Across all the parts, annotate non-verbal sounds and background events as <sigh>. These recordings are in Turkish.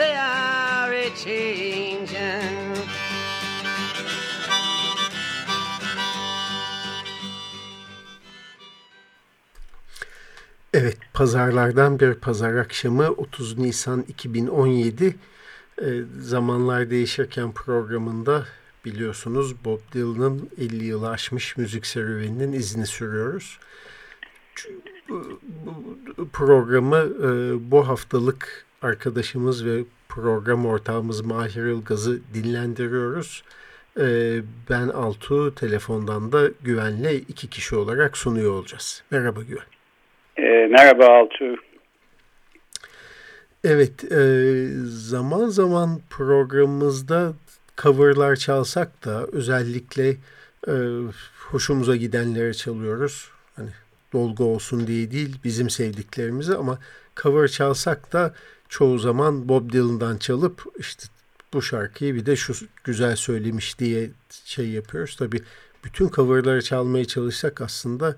they are a changing. Evet, pazarlardan bir pazar akşamı 30 Nisan 2017 e, zamanlar değişirken programında biliyorsunuz Bob Dylan'ın 50 yılı aşmış müzik serüveninin izini sürüyoruz. Programı e, bu haftalık arkadaşımız ve program ortağımız Mahir Ilgaz'ı dinlendiriyoruz. E, ben Altu, telefondan da Güven'le iki kişi olarak sunuyor olacağız. Merhaba Güven. E, merhaba Altu. Evet, e, zaman zaman programımızda coverlar çalsak da özellikle e, hoşumuza gidenlere çalıyoruz. Hani dolgu olsun diye değil bizim sevdiklerimizi ama cover çalsak da çoğu zaman Bob Dylan'dan çalıp işte bu şarkıyı bir de şu güzel söylemiş diye şey yapıyoruz. Tabii bütün coverları çalmaya çalışsak aslında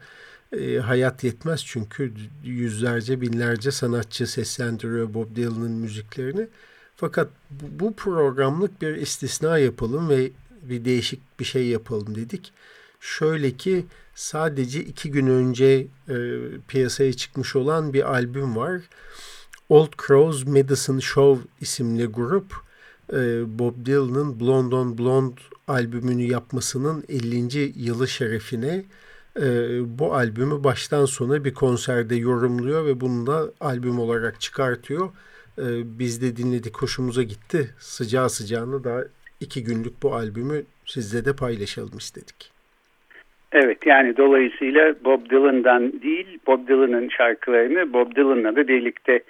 e, hayat yetmez çünkü yüzlerce binlerce sanatçı seslendiriyor Bob Dylan'ın müziklerini. Fakat bu programlık bir istisna yapalım ve bir değişik bir şey yapalım dedik. Şöyle ki sadece iki gün önce e, piyasaya çıkmış olan bir albüm var. Old Crows Medicine Show isimli grup e, Bob Dylan'ın Blonde on Blonde albümünü yapmasının 50. yılı şerefine e, bu albümü baştan sona bir konserde yorumluyor ve bunu da albüm olarak çıkartıyor. E, biz de dinledik, hoşumuza gitti. Sıcağı sıcağına daha iki günlük bu albümü sizle de paylaşalım istedik. Evet yani dolayısıyla Bob Dylan'dan değil Bob Dylan'ın şarkılarını Bob Dylan'la da birlikte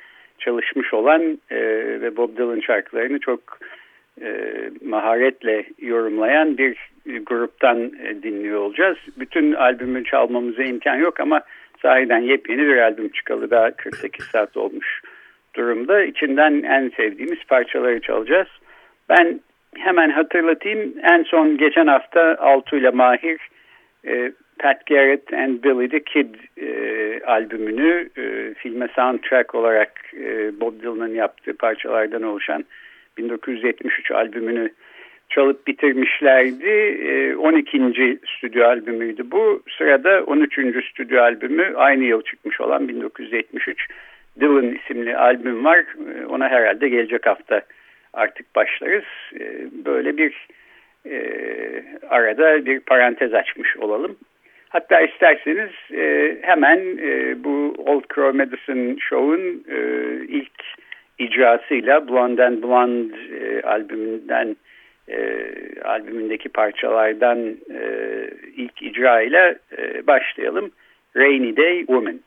çalışmış olan e, ve Bob Dylan şarkılarını çok e, maharetle yorumlayan bir gruptan e, dinliyor olacağız. Bütün albümü çalmamıza imkan yok ama sahiden yepyeni bir albüm çıkalı daha 48 saat olmuş durumda. İçinden en sevdiğimiz parçaları çalacağız. Ben hemen hatırlatayım. En son geçen hafta Altu ile Mahir e, Pat Garrett and Billy the Kid e, albümünü e, filme soundtrack olarak e, Bob Dylan'ın yaptığı parçalardan oluşan 1973 albümünü çalıp bitirmişlerdi. E, 12. stüdyo albümüydü bu. Sırada 13. stüdyo albümü aynı yıl çıkmış olan 1973 Dylan isimli albüm var. E, ona herhalde gelecek hafta artık başlarız. E, böyle bir e, arada bir parantez açmış olalım. Hatta isterseniz e, hemen e, bu Old Crow Medicine Show'un e, ilk icrasıyla Blonde and Blonde e, albümünden e, albümündeki parçalardan e, ilk icra ile e, başlayalım. Rainy Day Woman.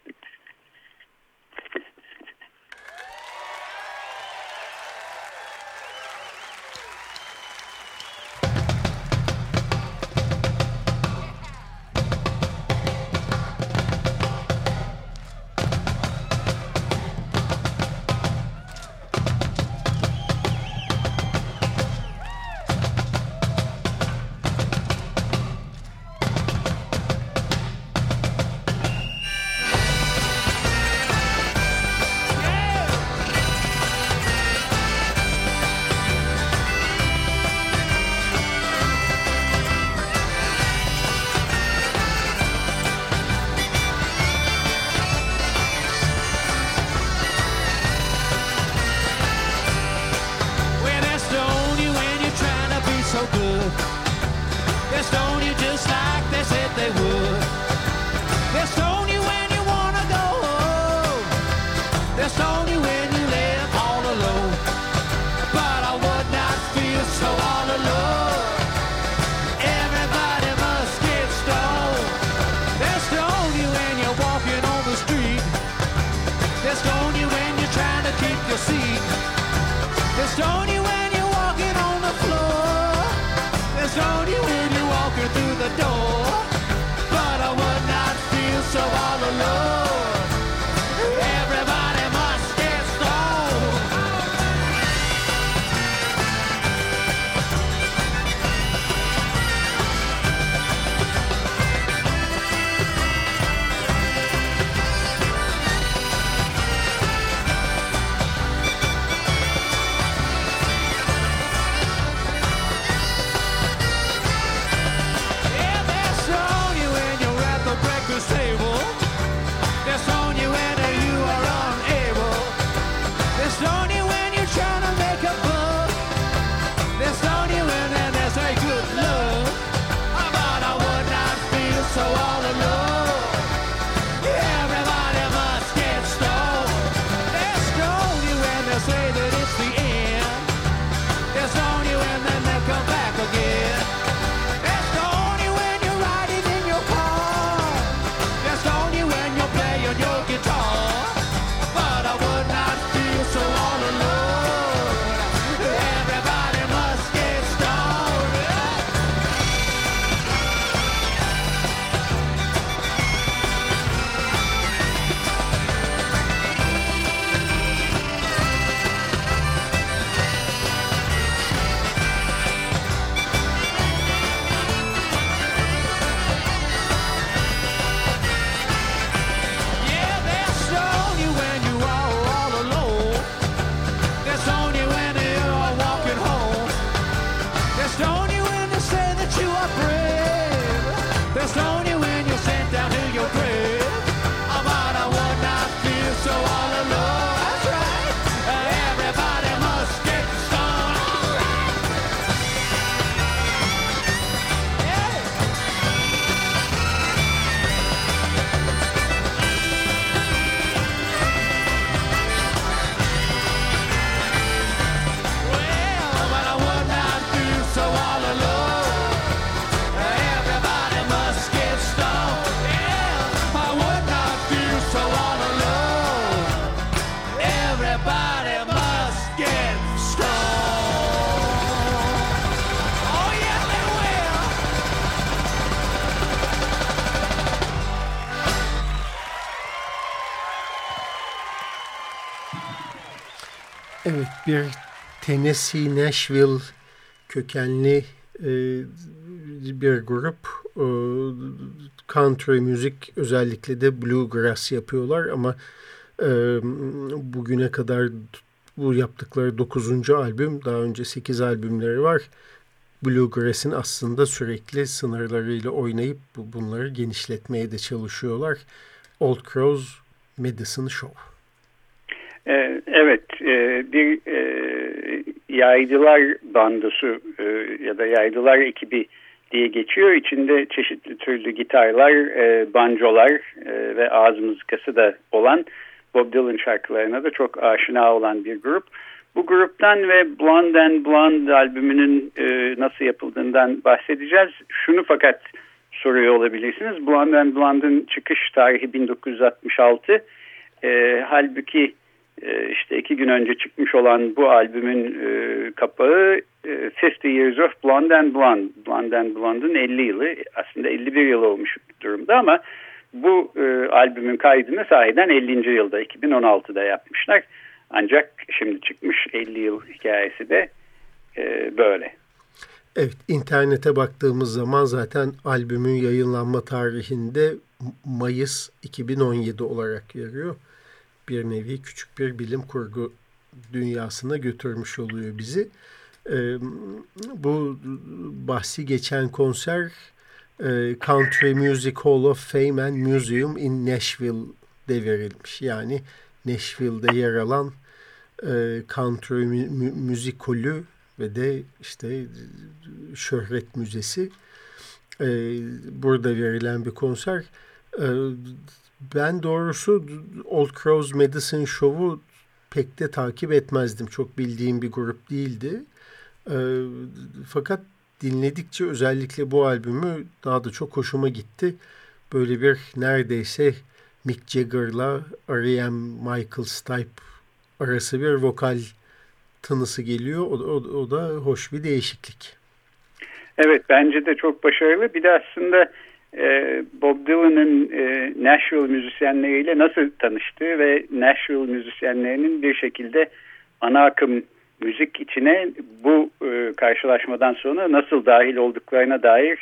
known you when you walking through the door, but I would not feel so all alone. Bir Tennessee Nashville kökenli e, bir grup e, country müzik özellikle de bluegrass yapıyorlar ama e, bugüne kadar bu yaptıkları 9. albüm daha önce 8 albümleri var. Bluegrass'in aslında sürekli sınırlarıyla oynayıp bunları genişletmeye de çalışıyorlar. Old Crows Medicine Show. Ee, evet, e, bir e, yaydılar bandosu e, ya da yaydılar ekibi diye geçiyor. İçinde çeşitli türlü gitarlar, banjolar ve ağız mızıkası da olan Bob Dylan şarkılarına da çok aşina olan bir grup. Bu gruptan ve Blonde and Blonde albümünün nasıl yapıldığından bahsedeceğiz. Şunu fakat soruyor olabilirsiniz. Blonde and Blonde'ın çıkış tarihi 1966. E, halbuki işte iki gün önce çıkmış olan bu albümün e, kapağı e, 50 Years of Blonde and Blonde. Blonde and Blonde'ın 50 yılı aslında 51 yıl olmuş durumda ama bu e, albümün kaydını sahiden 50. yılda 2016'da yapmışlar. Ancak şimdi çıkmış 50 yıl hikayesi de e, böyle. Evet, internete baktığımız zaman zaten albümün yayınlanma tarihinde Mayıs 2017 olarak yarıyor. Bir nevi küçük bir bilim kurgu dünyasına götürmüş oluyor bizi. Ee, bu bahsi geçen konser e, Country Music Hall of Fame and Museum in Nashville'de verilmiş. Yani Nashville'de yer alan e, Country Holü ve de işte Şöhret Müzesi e, burada verilen bir konser. Ben doğrusu Old Crows Medicine Show'u pek de takip etmezdim. Çok bildiğim bir grup değildi. E, fakat dinledikçe özellikle bu albümü daha da çok hoşuma gitti. Böyle bir neredeyse Mick Jagger'la R.E.M. Michael Stipe arası bir vokal tınısı geliyor. O, o, o da hoş bir değişiklik. Evet bence de çok başarılı. Bir de aslında e, Bob Dylan'ın e, Nashville müzisyenleriyle nasıl tanıştığı ve Nashville müzisyenlerinin bir şekilde ana akım müzik içine bu e, karşılaşmadan sonra nasıl dahil olduklarına dair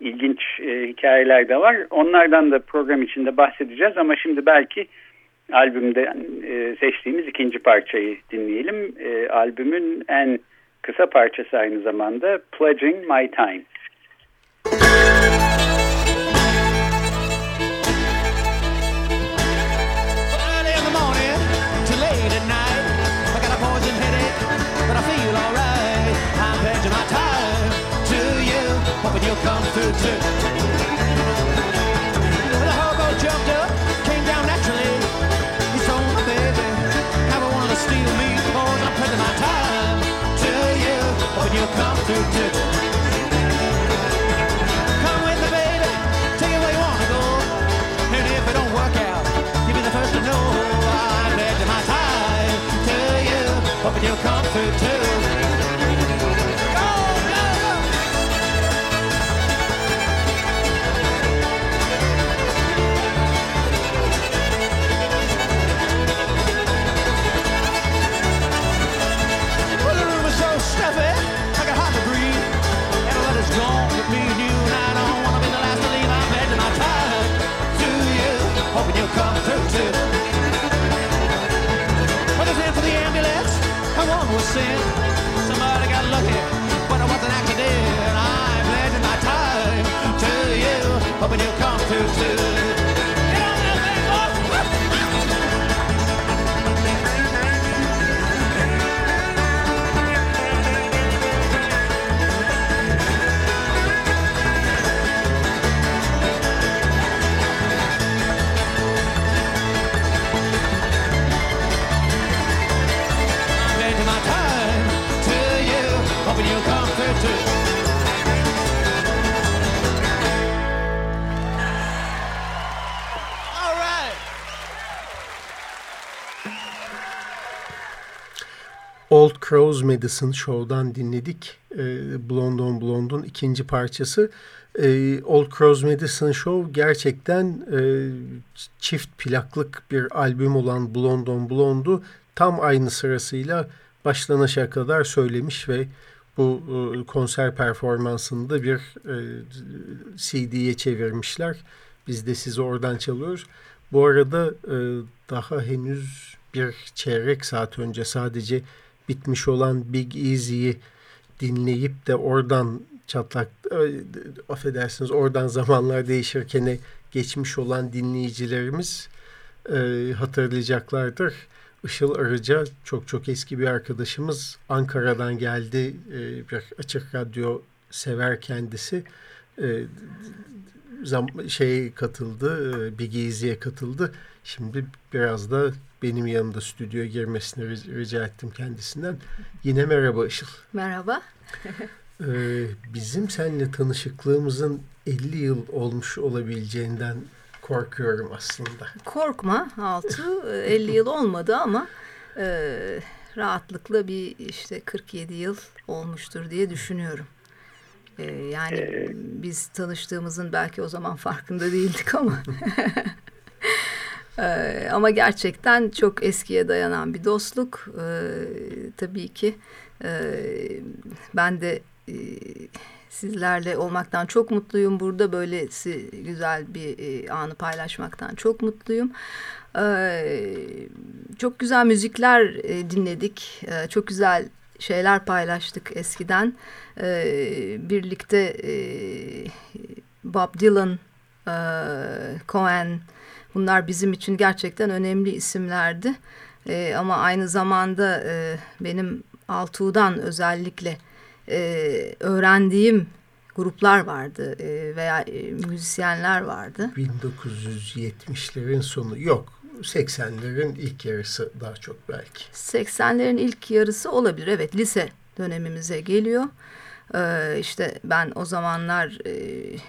ilginç e, hikayeler de var. Onlardan da program içinde bahsedeceğiz ama şimdi belki albümde seçtiğimiz ikinci parçayı dinleyelim. Albümün en kısa parçası aynı zamanda Pledging My Time. The hobo jumped up, came down naturally. Baby. to steal me, cause I'm my time to you. You'll come through to too. Somebody got lucky, but it was an accident. I'm pledging my time to you, hoping you'll come through too. Crows Medicine Show'dan dinledik. E, Blonde on Blonde'un ikinci parçası. E, Old Crows Medicine Show gerçekten e, çift plaklık bir albüm olan Blonde on Blonde'u tam aynı sırasıyla baştan aşağı kadar söylemiş ve bu e, konser performansını da bir e, CD'ye çevirmişler. Biz de sizi oradan çalıyoruz. Bu arada e, daha henüz bir çeyrek saat önce sadece bitmiş olan Big Easy'yi dinleyip de oradan çatlak e, affedersiniz oradan zamanlar değişirken geçmiş olan dinleyicilerimiz e, hatırlayacaklardır. Işıl Arıca çok çok eski bir arkadaşımız Ankara'dan geldi e, bir açık radyo sever kendisi e, zam şey katıldı e, bir geziye katıldı şimdi biraz da benim yanımda stüdyoya girmesini rica ettim kendisinden yine merhaba Işıl merhaba <laughs> ee, bizim seninle tanışıklığımızın 50 yıl olmuş olabileceğinden korkuyorum aslında. Korkma Altu 50 yıl olmadı ama e, rahatlıkla bir işte 47 yıl olmuştur diye düşünüyorum. E, yani ee, biz tanıştığımızın belki o zaman farkında değildik ama <laughs> e, ama gerçekten çok eskiye dayanan bir dostluk. E, tabii ki e, ben de e, sizlerle olmaktan çok mutluyum. Burada böylesi güzel bir e, anı paylaşmaktan çok mutluyum. Ee, çok güzel müzikler e, dinledik. Ee, çok güzel şeyler paylaştık eskiden. Ee, birlikte e, Bob Dylan, e, Cohen bunlar bizim için gerçekten önemli isimlerdi. E, ama aynı zamanda e, benim Altuğ'dan özellikle e, öğrendiğim gruplar vardı e, veya e, müzisyenler vardı. 1970'lerin sonu yok. 80'lerin ilk yarısı daha çok belki. 80'lerin ilk yarısı olabilir. Evet lise dönemimize geliyor. Ee, işte ben o zamanlar e,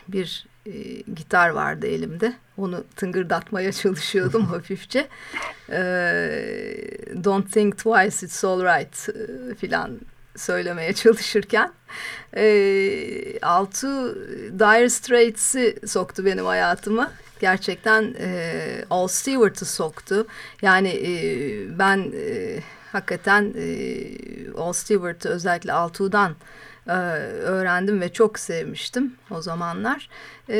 bir e, gitar vardı elimde. Onu tıngırdatmaya <laughs> çalışıyordum hafifçe. Ee, Don't think twice it's alright e, filan söylemeye çalışırken e, Altu Dire Straits'i soktu benim hayatıma. Gerçekten e, All Stewart'ı soktu. Yani e, ben e, hakikaten e, All Stewart'ı özellikle Altu'dan e, öğrendim ve çok sevmiştim o zamanlar. E,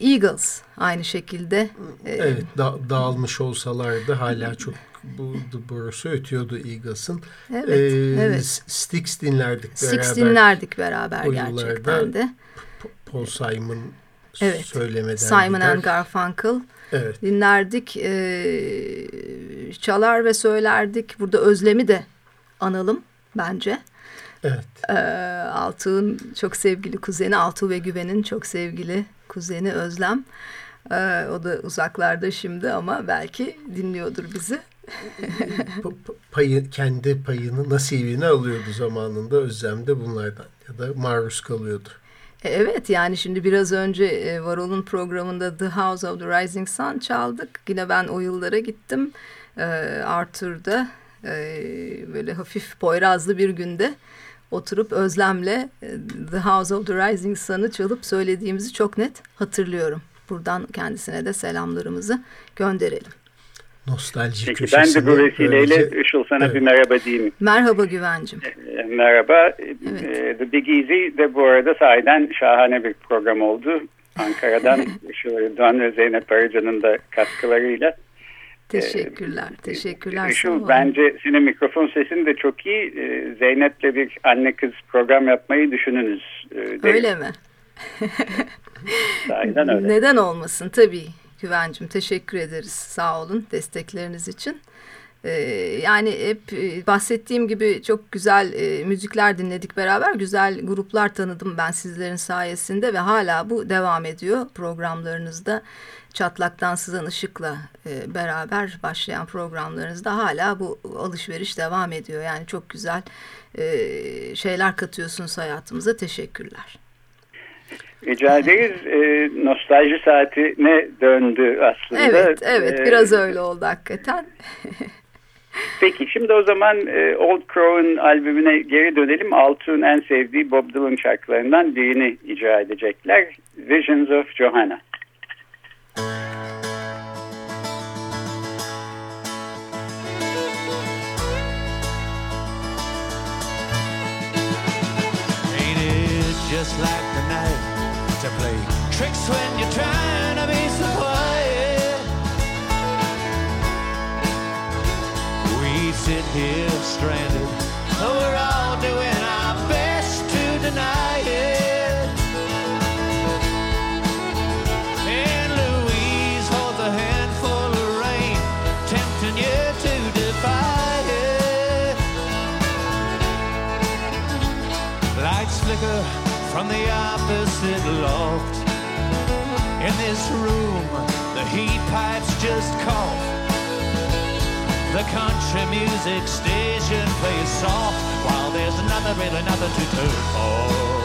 Eagles aynı şekilde. E, evet da, dağılmış olsalardı hala çok bu borusu ötüyordu Eagles'ın. Evet, ee, evet. Styx dinlerdik beraber. Styx dinlerdik beraber gerçekten de. Paul Simon evet. söylemeden Simon gider. and Garfunkel evet. dinlerdik. Ee, çalar ve söylerdik. Burada Özlem'i de analım bence. Evet. Ee, Altuğ'un çok sevgili kuzeni, Altuğ ve Güven'in çok sevgili kuzeni Özlem. Ee, o da uzaklarda şimdi ama belki dinliyordur bizi. <laughs> payı, kendi payını nasibini alıyordu zamanında Özlem de bunlardan ya da maruz kalıyordu. E, evet yani şimdi biraz önce e, Varol'un programında The House of the Rising Sun çaldık. Yine ben o yıllara gittim. E, Arthur'da e, böyle hafif poyrazlı bir günde oturup Özlem'le The House of the Rising Sun'ı çalıp söylediğimizi çok net hatırlıyorum. Buradan kendisine de selamlarımızı gönderelim. Nostalji Peki ben de bu vesileyle böylece... Işıl sana evet. bir merhaba diyeyim. Merhaba Güvencim. E, merhaba. Evet. E, The Big Easy de bu arada sahiden şahane bir program oldu. Ankara'dan <laughs> Işıl Rıdvan ve Zeynep Arıcan'ın da katkılarıyla. Teşekkürler, ee, teşekkürler. Işıl bence senin mikrofon sesin de çok iyi. Ee, Zeynep'le bir anne kız program yapmayı düşününüz. Ee, öyle mi? Öyle. Neden olmasın tabii. Güvencim teşekkür ederiz. Sağ olun destekleriniz için. Ee, yani hep e, bahsettiğim gibi çok güzel e, müzikler dinledik beraber. Güzel gruplar tanıdım ben sizlerin sayesinde ve hala bu devam ediyor programlarınızda. Çatlaktan Sızan Işık'la e, beraber başlayan programlarınızda hala bu alışveriş devam ediyor. Yani çok güzel e, şeyler katıyorsunuz hayatımıza. Teşekkürler. Rica ederiz. E, nostalji saatine döndü aslında. Evet, evet. Ee, biraz öyle oldu hakikaten. <laughs> Peki şimdi o zaman e, Old Crow'un albümüne geri dönelim. Altuğ'un en sevdiği Bob Dylan şarkılarından birini icra edecekler. Visions of Johanna. Like the night to play tricks when you're trying to be so quiet. We sit here stranded, but we're all doing our best to deny it. And Louise holds a handful of rain, tempting you to defy it. Lights flicker from the opposite loft. In this room, the heat pipes just cough. The country music station plays soft while there's nothing, really nothing to turn off.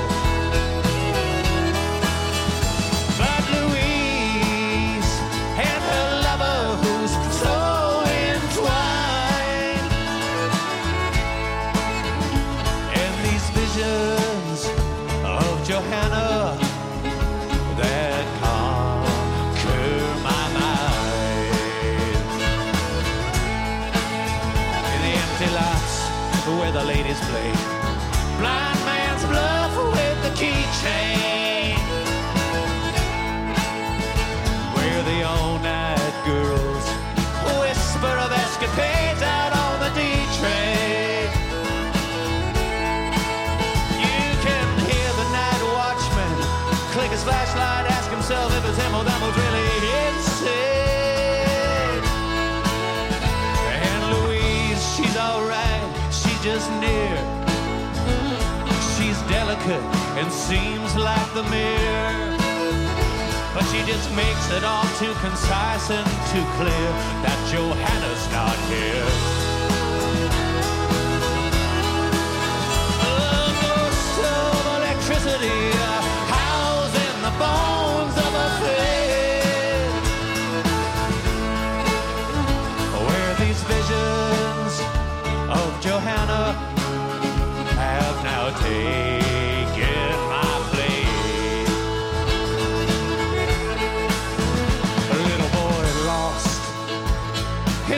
The Delicate and seems like the mirror. But she just makes it all too concise and too clear that Johanna's not here. A ghost of electricity uh, housed in the bones of a face. Where these visions of Johanna have now taken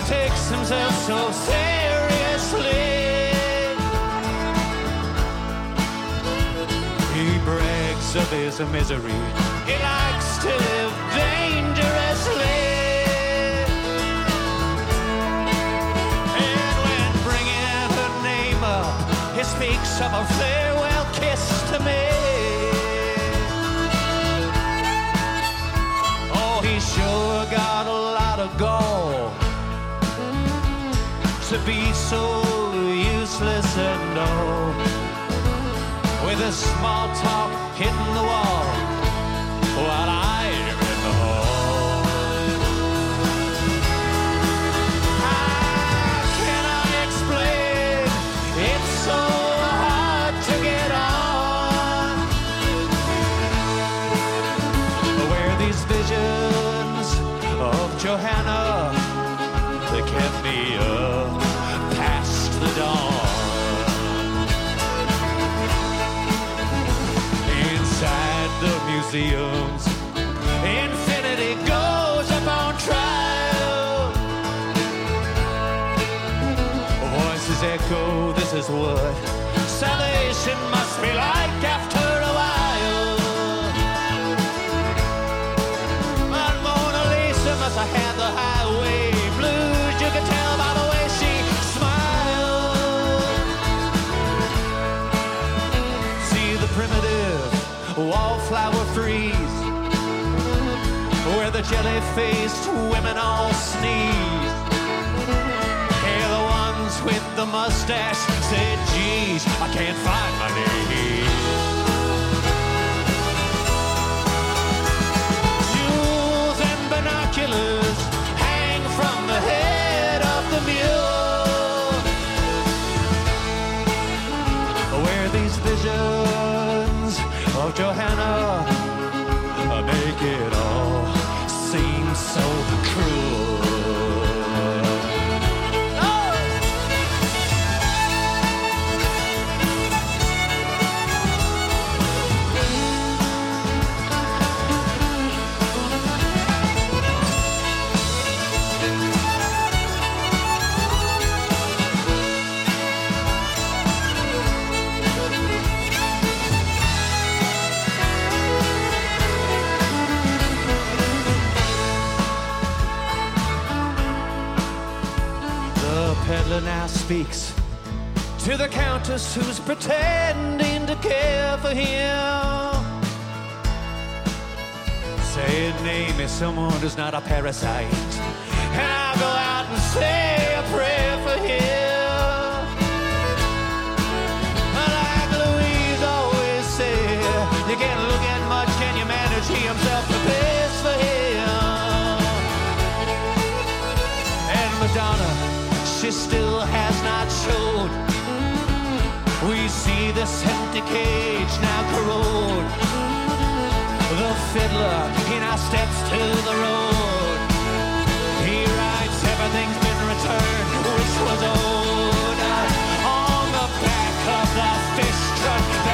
takes himself so seriously. He brags of his misery. He likes to live dangerously. And when bringing her name up, he speaks of a farewell kiss to me. Oh, he sure got a lot of gall to be so useless and dull. With a small talk hitting the wall museums, infinity goes up on trial. Voices echo, this is what salvation must be like after where the jelly-faced women all sneeze. Hear the ones with the mustache said, "Geez, I can't find my knees." Jewels and binoculars hang from the head of the mule. Where these visions of Johanna make it all so cruel. The who's pretending to care for him. Saying, name is someone who's not a parasite. And I'll go out and say a prayer for him. Like Louise always said, you can't look at much, can you manage? He himself prepares for him. And Madonna, she still has not showed. We see this empty cage now corrode. The fiddler, he now steps to the road. He writes, everything's been returned, which was owed. On the back of the fish truck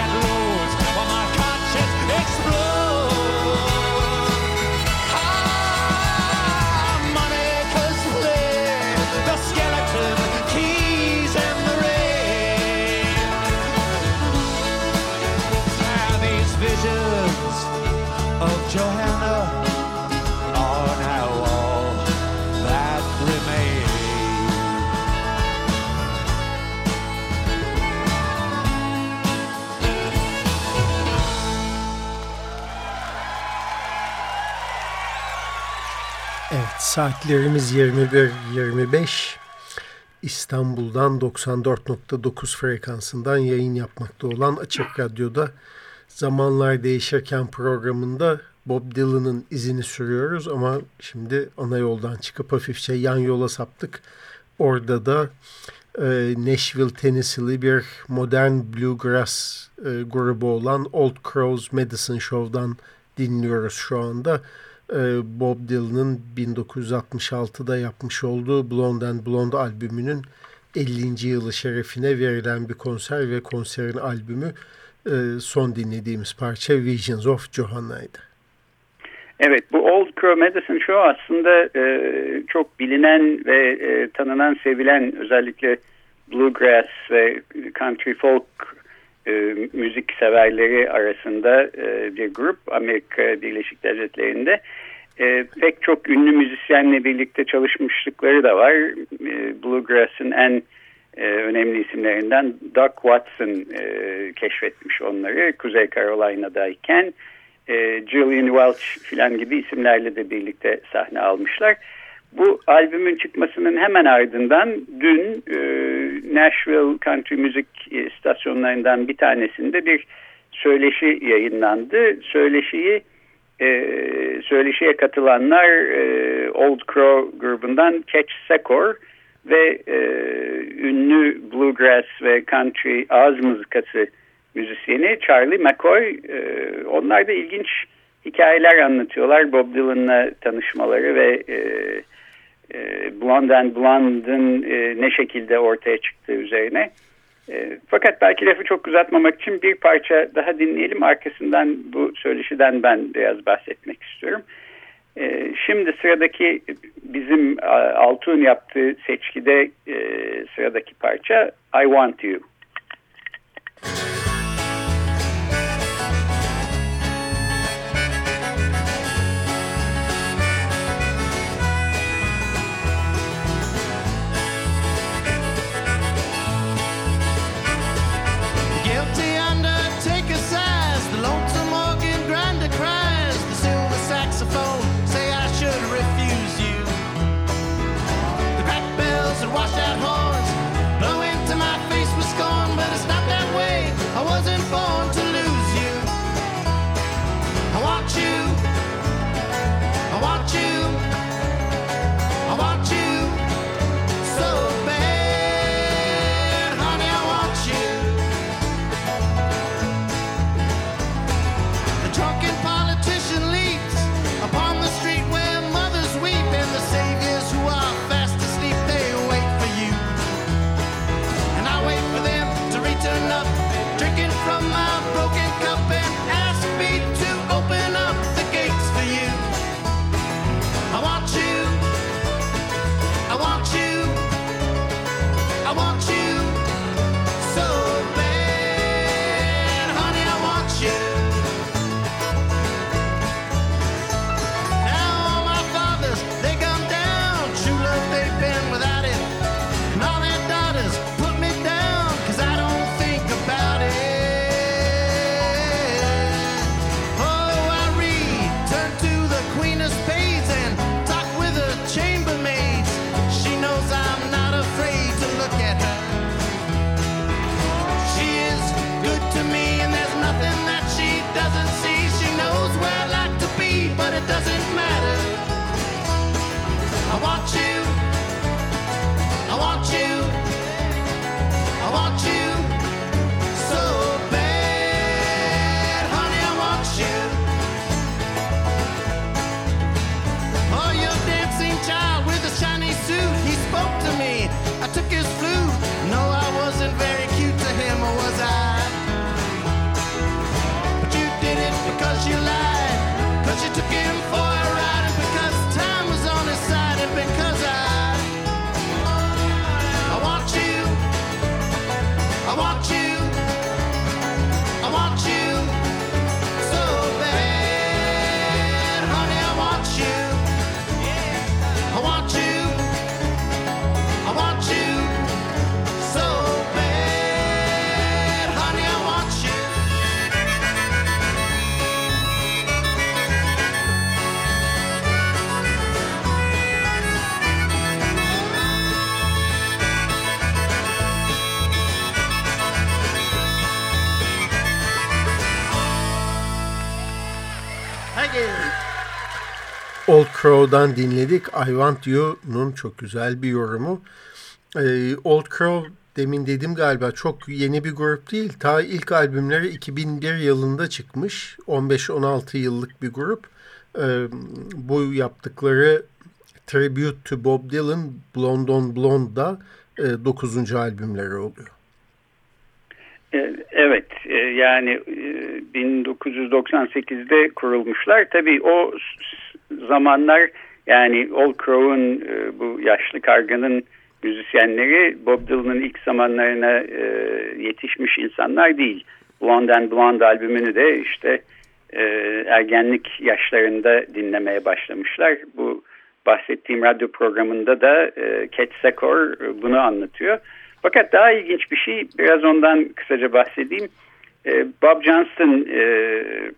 saatlerimiz 21.25 İstanbul'dan 94.9 frekansından yayın yapmakta olan Açık Radyo'da Zamanlar Değişirken programında Bob Dylan'ın izini sürüyoruz ama şimdi ana yoldan çıkıp hafifçe yan yola saptık. Orada da e, Nashville, Tennessee'li bir modern bluegrass e, grubu olan Old Crows Medicine Show'dan dinliyoruz şu anda. E, Bob Dylan'ın 1966'da yapmış olduğu Blonde and Blonde albümünün 50. yılı şerefine verilen bir konser ve konserin albümü e, son dinlediğimiz parça Visions of Johanna'ydı. Evet bu Old Crow Medicine Show aslında e, çok bilinen ve e, tanınan sevilen özellikle bluegrass ve country folk e, müzik severleri arasında e, bir grup Amerika Birleşik Devletleri'nde. E, pek çok ünlü müzisyenle birlikte çalışmışlıkları da var. E, bluegrass'ın en e, önemli isimlerinden Doug Watson e, keşfetmiş onları Kuzey Carolina'dayken e, Julian Welch filan gibi isimlerle de birlikte sahne almışlar. Bu albümün çıkmasının hemen ardından dün e, Nashville Country Müzik istasyonlarından bir tanesinde bir söyleşi yayınlandı. Söyleşiyi e, söyleşiye katılanlar e, Old Crow grubundan Catch Secor ve e, ünlü bluegrass ve country ağız mızıkası müzisyeni Charlie McCoy. E, onlar da ilginç hikayeler anlatıyorlar. Bob Dylan'la tanışmaları ve e, e, Blonde and Blonde'ın e, ne şekilde ortaya çıktığı üzerine. E, fakat belki lafı çok uzatmamak için bir parça daha dinleyelim. Arkasından bu söyleşiden ben biraz bahsetmek istiyorum. E, şimdi sıradaki bizim Altun yaptığı seçkide e, sıradaki parça I Want You. Guilty Old Crow'dan dinledik. I Want You'nun çok güzel bir yorumu. Ee, Old Crow demin dedim galiba çok yeni bir grup değil. Ta ilk albümleri 2001 yılında çıkmış. 15-16 yıllık bir grup. Ee, bu yaptıkları Tribute to Bob Dylan Blonde on Blonde'da e, 9. albümleri oluyor. E, evet e, yani 1998'de e, kurulmuşlar. Tabii o zamanlar yani Old Crow'un bu yaşlı karganın müzisyenleri Bob Dylan'ın ilk zamanlarına yetişmiş insanlar değil. Blonde and Blonde albümünü de işte ergenlik yaşlarında dinlemeye başlamışlar. Bu bahsettiğim radyo programında da Cat Secor bunu anlatıyor. Fakat daha ilginç bir şey, biraz ondan kısaca bahsedeyim. E, Bob Johnston e,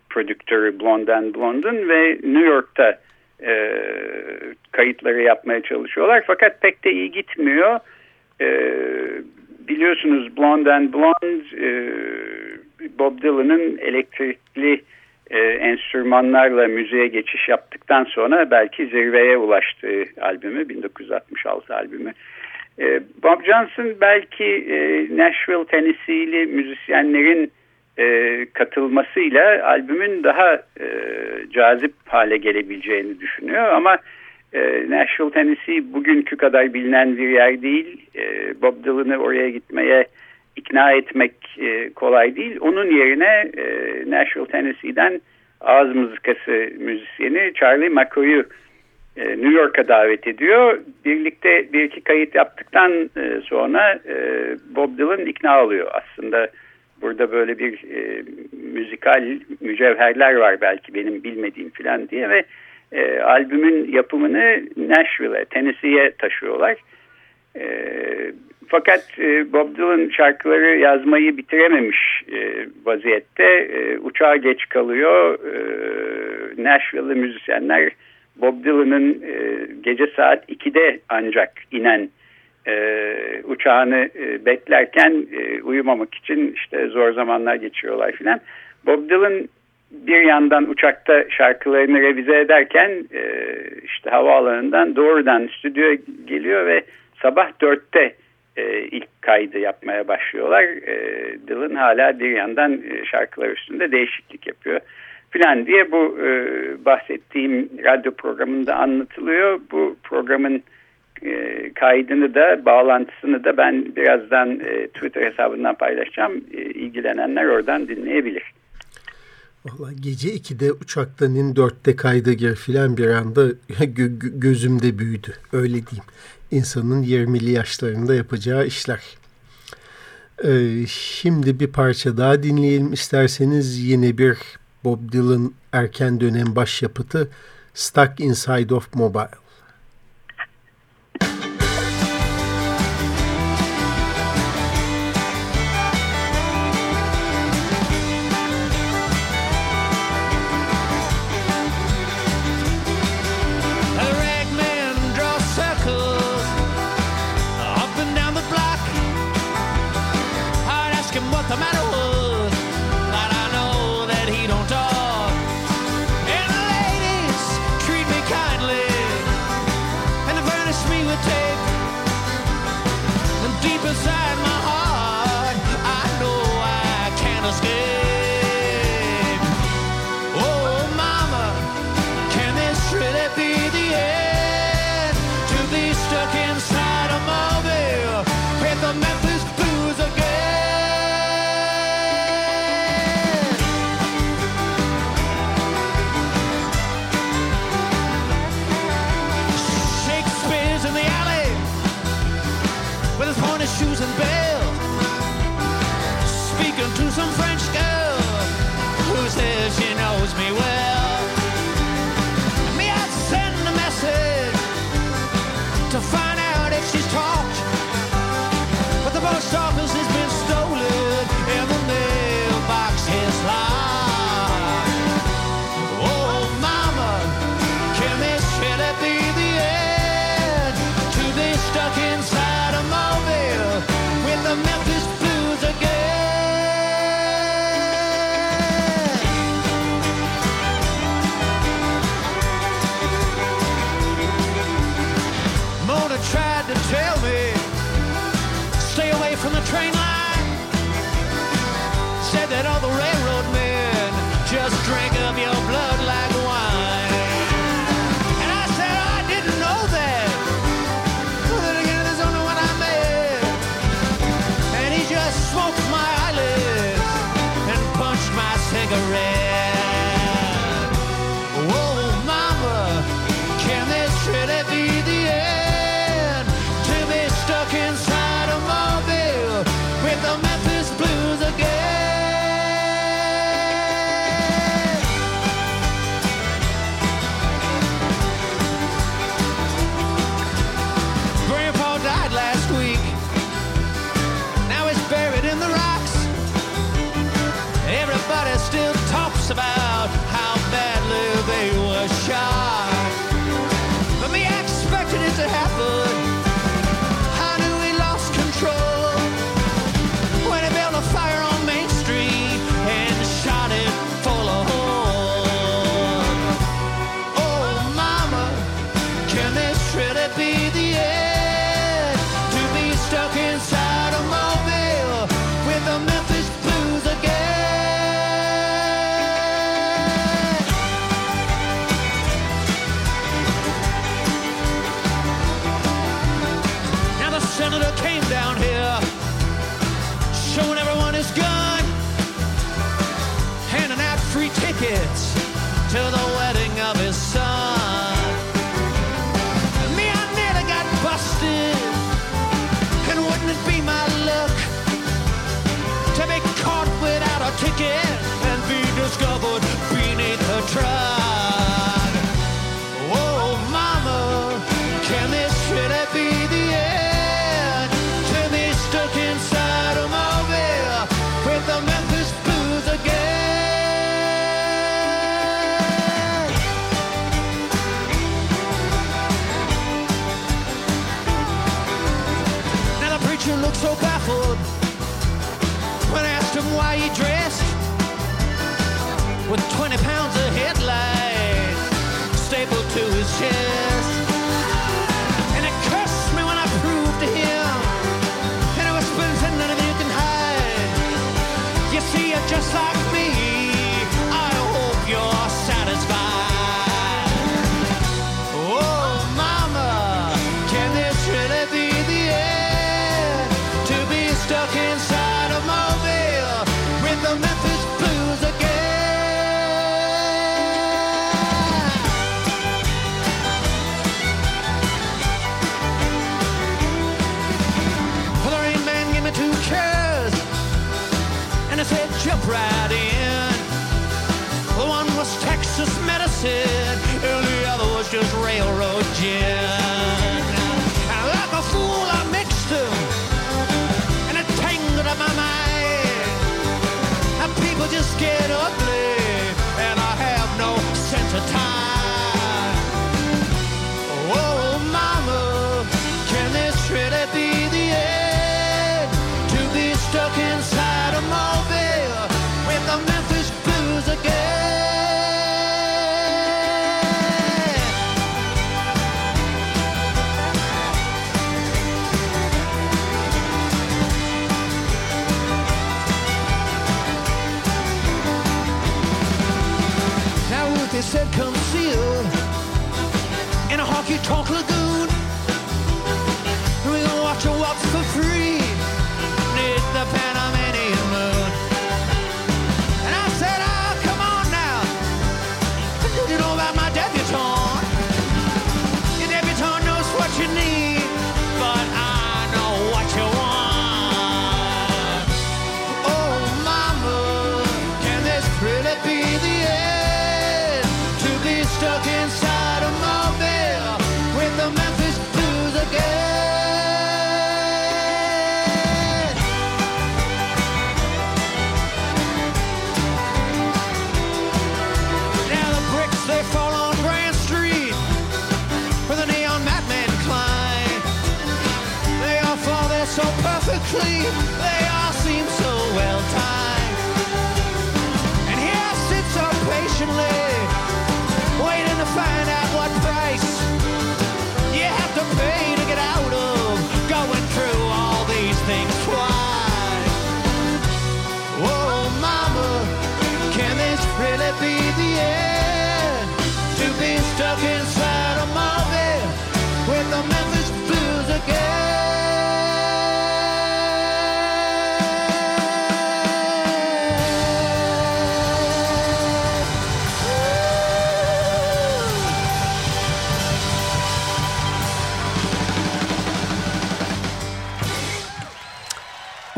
prodüktörü Blonde and Blonde'un ve New York'ta e, kayıtları yapmaya çalışıyorlar. Fakat pek de iyi gitmiyor. E, biliyorsunuz Blonde and Blonde e, Bob Dylan'ın elektrikli e, enstrümanlarla müziğe geçiş yaptıktan sonra belki zirveye ulaştığı albümü 1966 albümü. E, Bob Johnson belki e, Nashville, Tennessee'li müzisyenlerin e, katılmasıyla albümün daha e, cazip hale gelebileceğini düşünüyor ama e, Nashville, Tennessee bugünkü kadar bilinen bir yer değil. E, Bob Dylan'ı oraya gitmeye ikna etmek e, kolay değil. Onun yerine e, Nashville, Tennessee'den ağız mızıkası müzisyeni Charlie McCoy'u e, New York'a davet ediyor. Birlikte bir iki kayıt yaptıktan e, sonra e, Bob Dylan ikna oluyor. Aslında burada böyle bir müzikal mücevherler var belki benim bilmediğim falan diye ve albümün yapımını Nashville'e, Tennessee'ye taşıyorlar. fakat Bob Dylan şarkıları yazmayı bitirememiş vaziyette. uçağa geç kalıyor. E, Nashville'li müzisyenler Bob Dylan'ın e, gece saat 2'de ancak inen e, uçağını e, beklerken e, uyumamak için işte zor zamanlar geçiyorlar filan. Bob Dylan bir yandan uçakta şarkılarını revize ederken e, işte havaalanından doğrudan stüdyoya geliyor ve sabah dörtte e, ilk kaydı yapmaya başlıyorlar. E, Dylan hala bir yandan e, şarkılar üstünde değişiklik yapıyor filan diye bu e, bahsettiğim radyo programında anlatılıyor. Bu programın e, kaydını da bağlantısını da ben birazdan e, Twitter hesabından paylaşacağım. E, ilgilenenler oradan dinleyebilir. Valla gece 2'de uçaktanın 4'te kayda gir filan bir anda <laughs> gö gözümde büyüdü. Öyle diyeyim. İnsanın 20'li yaşlarında yapacağı işler. Ee, şimdi bir parça daha dinleyelim isterseniz yine bir Bob Dylan erken dönem başyapıtı Stuck Inside of Mobile.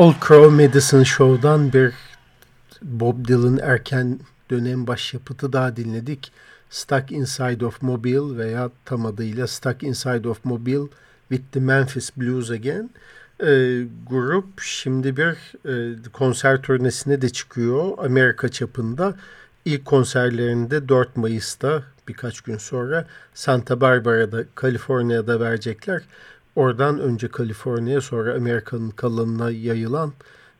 Old Crow Medicine Show'dan bir Bob Dylan erken dönem başyapıtı daha dinledik. Stuck Inside of Mobile veya tam adıyla Stuck Inside of Mobile with the Memphis Blues Again. E, grup şimdi bir e, konser turnesine de çıkıyor Amerika çapında. İlk konserlerinde 4 Mayıs'ta birkaç gün sonra Santa Barbara'da Kaliforniya'da verecekler. Oradan önce Kaliforniya sonra Amerika'nın kalanına yayılan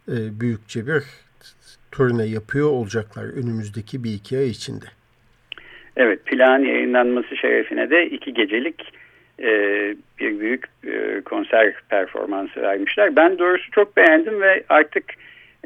e, büyükçe bir turne yapıyor olacaklar önümüzdeki bir iki ay içinde. Evet plan yayınlanması şerefine de iki gecelik e, bir büyük e, konser performansı vermişler. Ben doğrusu çok beğendim ve artık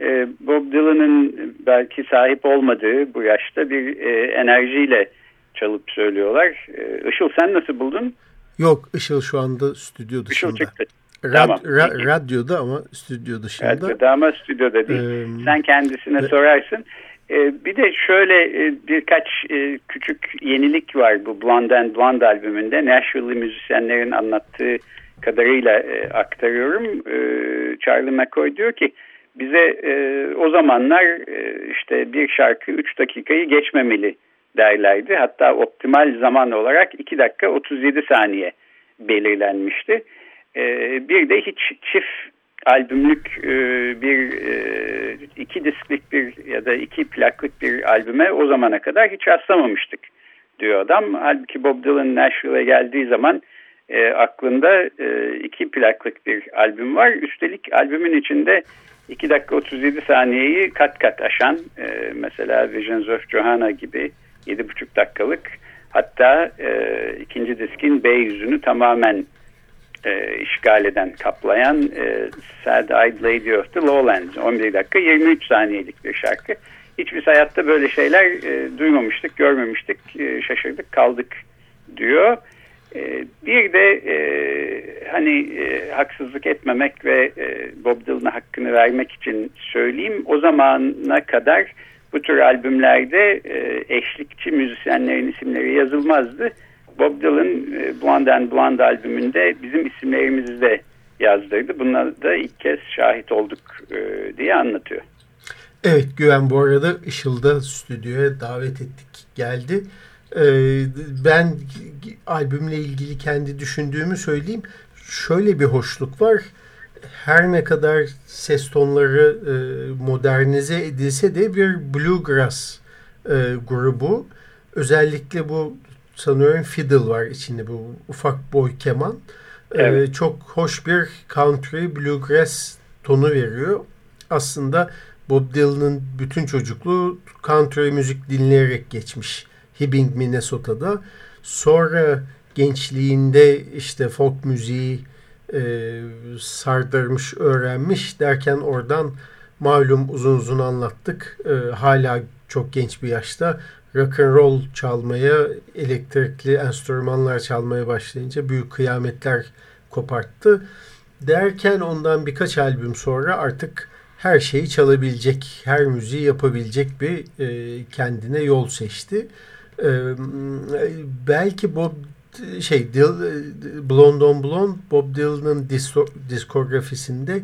e, Bob Dylan'ın belki sahip olmadığı bu yaşta bir e, enerjiyle çalıp söylüyorlar. E, Işıl sen nasıl buldun? Yok Işıl şu anda stüdyo dışında. Işıl çıktı. Rad, tamam, ra, radyoda ama stüdyo dışında. Radyoda ama stüdyoda değil. Ee, Sen kendisine ve... sorarsın. Ee, bir de şöyle e, birkaç e, küçük yenilik var bu Blonde and Blonde albümünde. Nashville müzisyenlerin anlattığı kadarıyla e, aktarıyorum. E, Charlie McCoy diyor ki bize e, o zamanlar e, işte bir şarkı 3 dakikayı geçmemeli derlerdi. Hatta optimal zaman olarak 2 dakika 37 saniye belirlenmişti. E, bir de hiç çift albümlük e, bir e, iki disklik bir ya da iki plaklık bir albüme o zamana kadar hiç rastlamamıştık diyor adam. Halbuki Bob Dylan Nashville'e geldiği zaman e, aklında iki plaklık bir albüm var. Üstelik albümün içinde 2 dakika 37 saniyeyi kat kat aşan mesela Visions of Johanna gibi 7,5 dakikalık hatta e, ikinci diskin B yüzünü tamamen e, işgal eden, kaplayan e, Sad Eyed Lady of the Lowlands 11 dakika 23 saniyelik bir şarkı. Hiç biz hayatta böyle şeyler e, duymamıştık, görmemiştik, e, şaşırdık, kaldık diyor. E, bir de e, hani e, haksızlık etmemek ve e, Bob Dylan'a hakkını vermek için söyleyeyim. O zamana kadar bu tür albümlerde e, eşlikçi müzisyenlerin isimleri yazılmazdı. Bob Dylan e, Blonde and Blonde albümünde bizim isimlerimizi de yazdırdı. Buna da ilk kez şahit olduk e, diye anlatıyor. Evet Güven bu arada Işıl'da stüdyoya davet ettik geldi. Ee, ben albümle ilgili kendi düşündüğümü söyleyeyim. Şöyle bir hoşluk var. Her ne kadar ses tonları e, modernize edilse de bir bluegrass e, grubu. Özellikle bu sanıyorum fiddle var içinde bu ufak boy keman. Ee, evet. Ee, çok hoş bir country bluegrass tonu veriyor. Aslında Bob Dylan'ın bütün çocukluğu country müzik dinleyerek geçmiş. Hibbing, Minnesota'da. Sonra gençliğinde işte folk müziği e, sardırmış, öğrenmiş derken oradan malum uzun uzun anlattık. E, hala çok genç bir yaşta rock and roll çalmaya, elektrikli enstrümanlar çalmaya başlayınca büyük kıyametler koparttı. Derken ondan birkaç albüm sonra artık her şeyi çalabilecek, her müziği yapabilecek bir e, kendine yol seçti. E, belki Bob şey Dil, Blonde on Blonde Bob Dylan'ın diskografisinde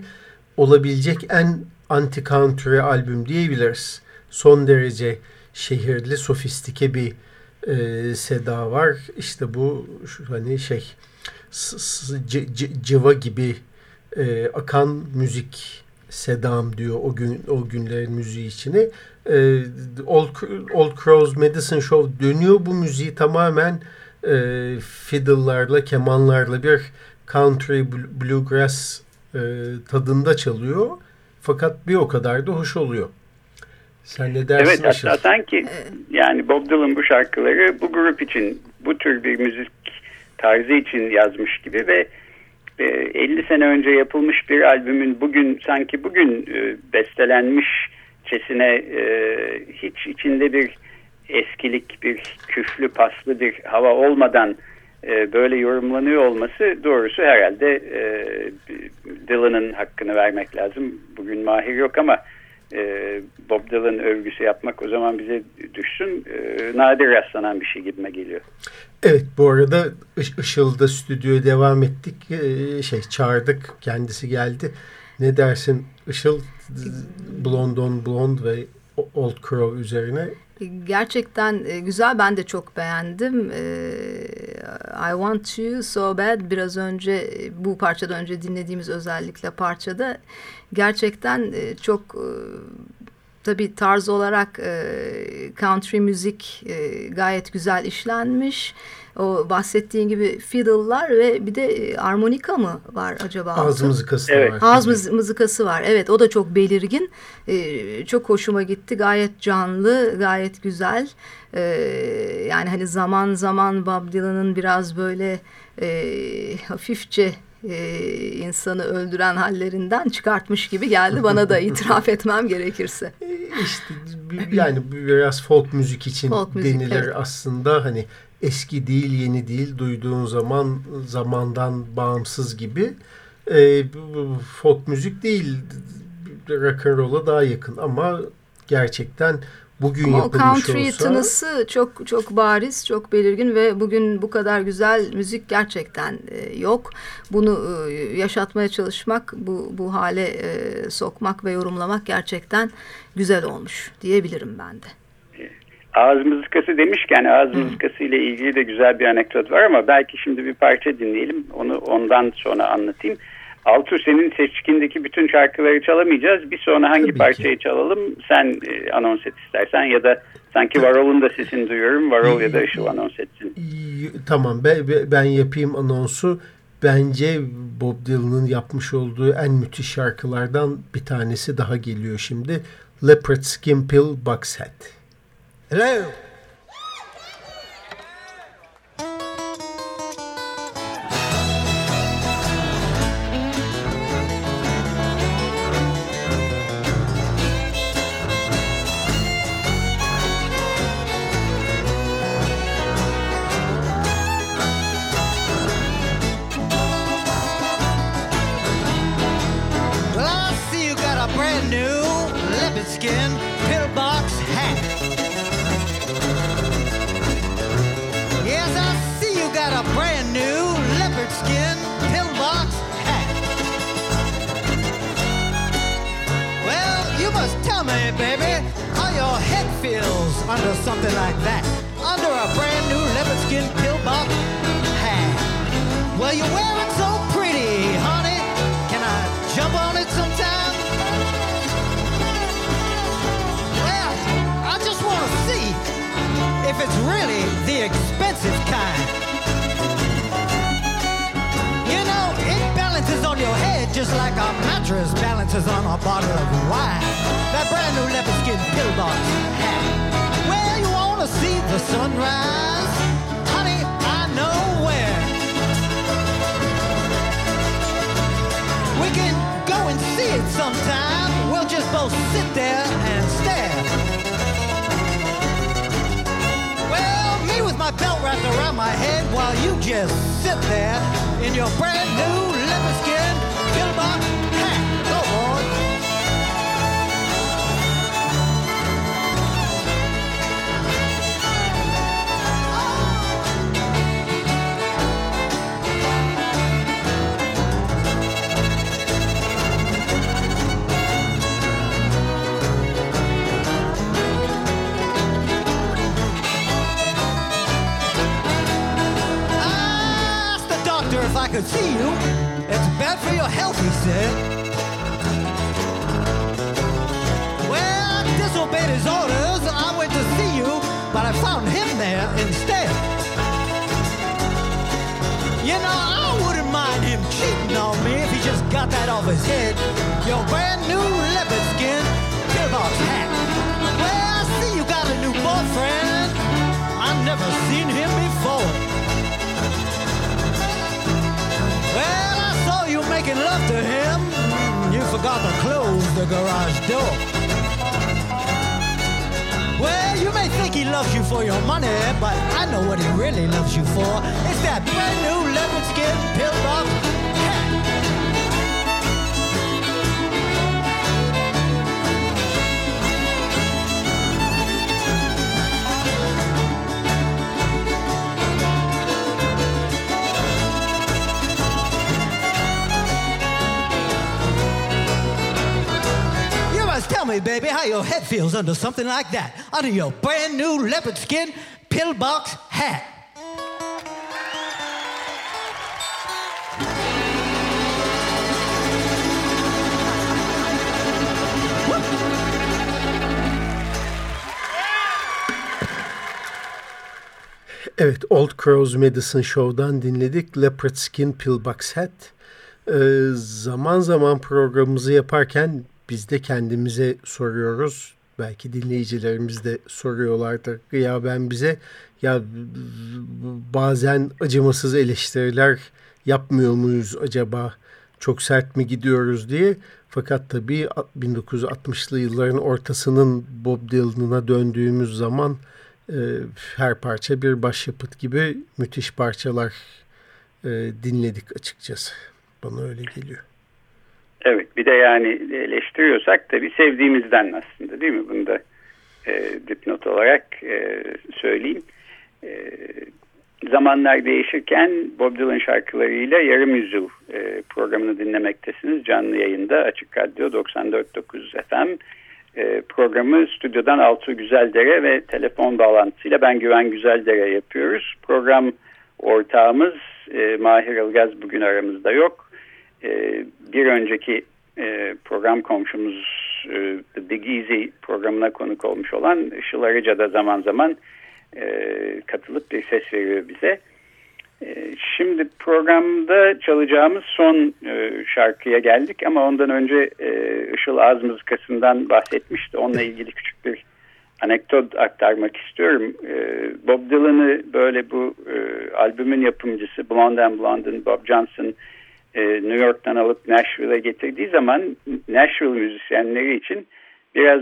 olabilecek en anti-country albüm diyebiliriz. Son derece şehirli sofistike bir e, seda var. İşte bu şu, hani şey cıva gibi e, akan müzik sedam diyor o gün o günlerin müziği içine. E, Old, Old Crows Medicine Show dönüyor bu müziği tamamen e, fiddle'larla, kemanlarla bir country bluegrass e, tadında çalıyor. Fakat bir o kadar da hoş oluyor. Sen ne dersin? Evet hatta sanki yani Bob Dylan bu şarkıları bu grup için bu tür bir müzik tarzı için yazmış gibi ve 50 e, sene önce yapılmış bir albümün bugün sanki bugün e, bestelenmişçesine e, hiç içinde bir eskilik bir küflü paslı bir hava olmadan böyle yorumlanıyor olması doğrusu herhalde Dylan'ın hakkını vermek lazım. Bugün Mahir yok ama e, Bob Dylan övgüsü yapmak o zaman bize düşsün e, nadir rastlanan bir şey gibime geliyor. Evet bu arada Işıl'da stüdyoya devam ettik. Ee, şey çağırdık kendisi geldi. Ne dersin Işıl Blonde on Blonde ve Old Crow üzerine? Gerçekten e, güzel. Ben de çok beğendim. E, I Want You So Bad biraz önce e, bu parçadan önce dinlediğimiz özellikle parçada gerçekten çok tabii tarz olarak country müzik gayet güzel işlenmiş o bahsettiğin gibi fiddle'lar ve bir de e, armonika mı var acaba? Ağız mızıkası evet. var. Ağız mız mızıkası var. Evet o da çok belirgin. Ee, çok hoşuma gitti. Gayet canlı, gayet güzel. Ee, yani hani zaman zaman Bob Dylan'ın biraz böyle e, hafifçe e, insanı öldüren hallerinden çıkartmış gibi geldi bana da <laughs> itiraf etmem gerekirse. İşte yani biraz folk müzik için folk müzik, denilir evet. aslında hani eski değil yeni değil duyduğun zaman zamandan bağımsız gibi e, folk müzik değil rock and roll'a daha yakın ama gerçekten bugün ama yapılmış country olsa... tınısı çok çok bariz, çok belirgin ve bugün bu kadar güzel müzik gerçekten e, yok. Bunu e, yaşatmaya çalışmak, bu, bu hale e, sokmak ve yorumlamak gerçekten güzel olmuş diyebilirim ben de. Ağız mızıkası demişken ağız Hı. mızıkası ile ilgili de güzel bir anekdot var ama belki şimdi bir parça dinleyelim. Onu ondan sonra anlatayım. Altur senin seçkindeki bütün şarkıları çalamayacağız. Bir sonra hangi Tabii parçayı ki. çalalım sen e, anons et istersen ya da sanki Varol'un da sesini duyuyorum. Varol ya da Işıl anons etsin. Tamam ben, ben yapayım anonsu. Bence Bob Dylan'ın yapmış olduğu en müthiş şarkılardan bir tanesi daha geliyor şimdi. Leopard Skin Pill Box Hat. Hello. my belt wrapped around my head while you just sit there in your brand new leather skin. Killbot could see you. It's bad for your health, he said. Well, I disobeyed his orders. I went to see you, but I found him there instead. You know, I wouldn't mind him cheating on me if he just got that off his head. Your brand new leopard skin pillbox hat. Well, I see you got a new boyfriend. I've never seen him before. Making love to him. You forgot to close the garage door. Well, you may think he loves you for your money, but I know what he really loves you for. It's that brand new leopard skin pillbox me, baby, how your head feels under something like that, under your brand new leopard skin pillbox hat. Evet, Old Crows Medicine Show'dan dinledik. Leopard Skin Pillbox Hat. Ee, zaman zaman programımızı yaparken biz de kendimize soruyoruz. Belki dinleyicilerimiz de soruyorlardır. Ya ben bize ya bazen acımasız eleştiriler yapmıyor muyuz acaba? Çok sert mi gidiyoruz diye. Fakat tabii 1960'lı yılların ortasının Bob Dylan'a döndüğümüz zaman e, her parça bir başyapıt gibi müthiş parçalar e, dinledik açıkçası. Bana öyle geliyor. Evet bir de yani eleştiriyorsak tabii sevdiğimizden aslında değil mi? Bunu da e, dipnot olarak e, söyleyeyim. E, zamanlar değişirken Bob Dylan şarkılarıyla Yarım Yüzyıl e, programını dinlemektesiniz. Canlı yayında Açık Radyo 94.9 FM. E, programı stüdyodan Altuğ Güzeldere ve telefon bağlantısıyla ben Güven Güzeldere yapıyoruz. Program ortağımız e, Mahir Ilgaz bugün aramızda yok. E, bir önceki e, program komşumuz e, The Big Easy programına konuk olmuş olan Işıl Arıca da zaman zaman e, katılıp bir ses veriyor bize. E, şimdi programda çalacağımız son e, şarkıya geldik ama ondan önce e, Işıl Az mızıkasından bahsetmişti. Onunla ilgili küçük bir anekdot aktarmak istiyorum. Bob Dylan'ı böyle bu albümün yapımcısı Blonde and Blonde'ın Bob Johnson New York'tan alıp Nashville'e getirdiği zaman Nashville müzisyenleri için biraz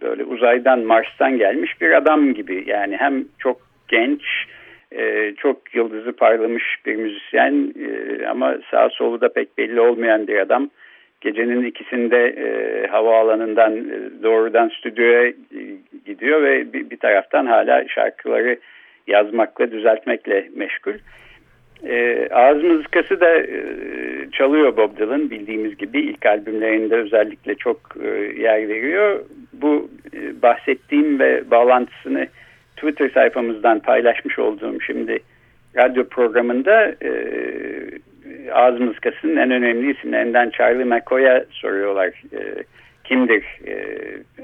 böyle uzaydan Mars'tan gelmiş bir adam gibi. Yani hem çok genç e, çok yıldızı parlamış bir müzisyen e, ama sağ solu da pek belli olmayan bir adam. Gecenin ikisinde e, havaalanından e, doğrudan stüdyoya e, gidiyor ve bir, bir taraftan hala şarkıları yazmakla, düzeltmekle meşgul. E, ağız mızıkası da e, çalıyor Bob Dylan bildiğimiz gibi ilk albümlerinde özellikle çok e, yer veriyor. Bu e, bahsettiğim ve bağlantısını Twitter sayfamızdan paylaşmış olduğum şimdi radyo programında e, ağız mızıkasının en önemli isimlerinden Charlie McCoy'a soruyorlar. E, kimdir e,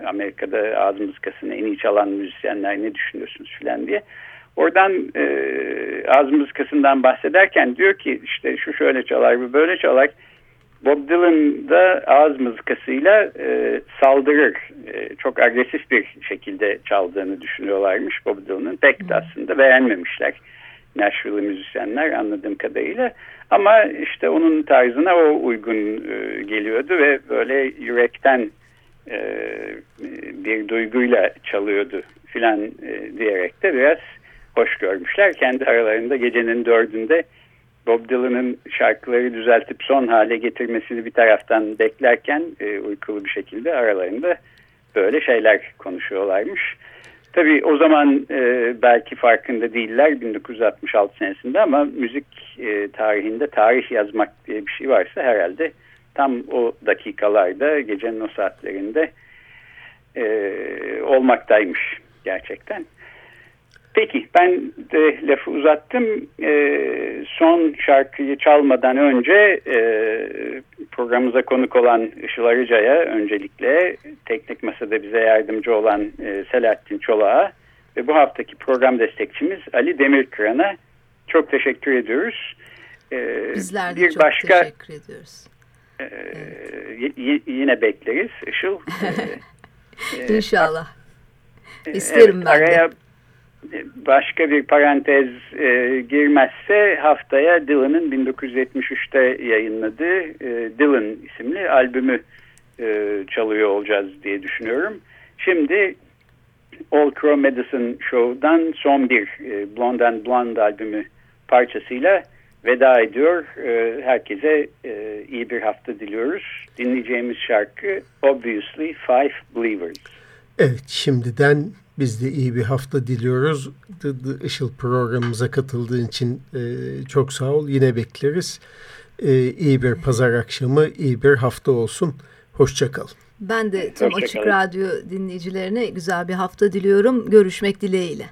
Amerika'da ağız mızıkasını en iyi çalan müzisyenler ne düşünüyorsunuz filan diye. Oradan e, ağız mızıkasından bahsederken diyor ki işte şu şöyle çalar bu böyle çalar. Bob Dylan da ağız mızıkasıyla e, saldırır. E, çok agresif bir şekilde çaldığını düşünüyorlarmış Bob Dylan'ın. Pek de aslında beğenmemişler Nashville müzisyenler anladığım kadarıyla. Ama işte onun tarzına o uygun e, geliyordu ve böyle yürekten e, bir duyguyla çalıyordu filan e, diyerek de biraz hoş görmüşler. Kendi aralarında gecenin dördünde Bob Dylan'ın şarkıları düzeltip son hale getirmesini bir taraftan beklerken e, uykulu bir şekilde aralarında böyle şeyler konuşuyorlarmış. Tabii o zaman e, belki farkında değiller 1966 senesinde ama müzik e, tarihinde tarih yazmak diye bir şey varsa herhalde tam o dakikalarda gecenin o saatlerinde e, olmaktaymış gerçekten. Peki ben de lafı uzattım. Ee, son şarkıyı çalmadan önce e, programımıza konuk olan Işıl Arıca'ya öncelikle teknik masada bize yardımcı olan e, Selahattin Çolak'a ve bu haftaki program destekçimiz Ali Demirkıran'a çok teşekkür ediyoruz. Ee, Bizler de bir çok başka, teşekkür ediyoruz. E, evet. yine bekleriz Işıl. <laughs> e, İnşallah. İsterim evet, ben araya, de başka bir parantez e, girmezse haftaya Dylan'ın 1973'te yayınladığı e, Dylan isimli albümü e, çalıyor olacağız diye düşünüyorum. Şimdi All Crow Medicine Show'dan son bir e, Blonde and Blonde albümü parçasıyla veda ediyor. E, herkese e, iyi bir hafta diliyoruz. Dinleyeceğimiz şarkı Obviously Five Believers. Evet şimdiden biz de iyi bir hafta diliyoruz. The, The Işıl programımıza katıldığın için e, çok sağ ol. Yine bekleriz. E, iyi bir pazar akşamı, iyi bir hafta olsun. Hoşçakal. Ben de tüm Hoşça Açık kalın. Radyo dinleyicilerine güzel bir hafta diliyorum. Görüşmek dileğiyle.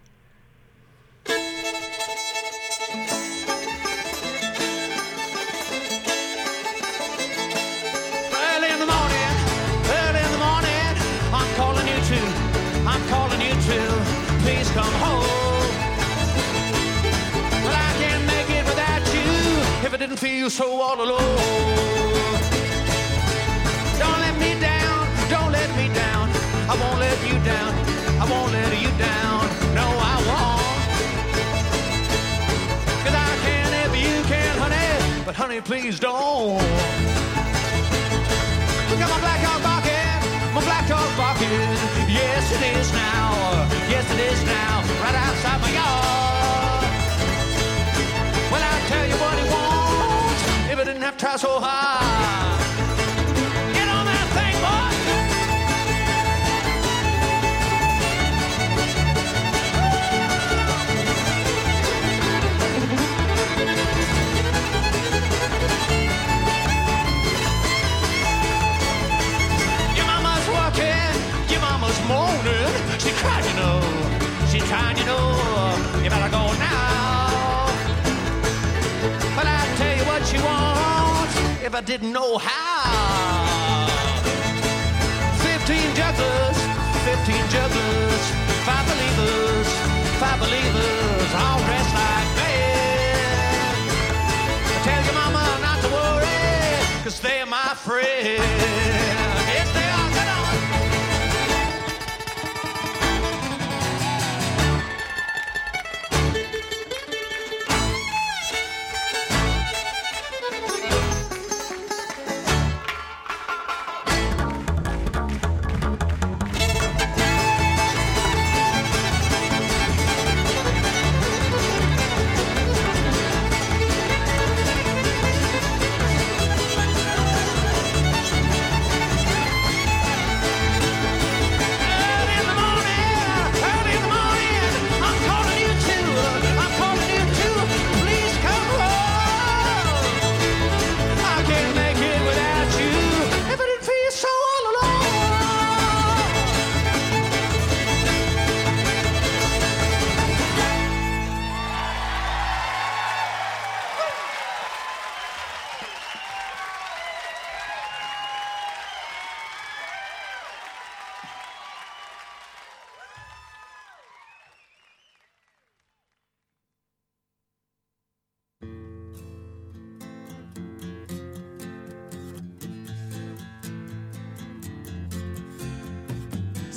Feel so all alone. Don't let me down, don't let me down, I won't let you down, I won't let you down, no, I won't. Cause I can if you can, honey, but honey, please don't. Look at my black dog barking, my black dog barking. Yes, it is now. Yes, it is now. Right outside my yard. So hard. I didn't know how. Fifteen jugglers, fifteen jugglers, five believers, five believers, all dressed like men. Tell your mama not to worry, cause they're my friends.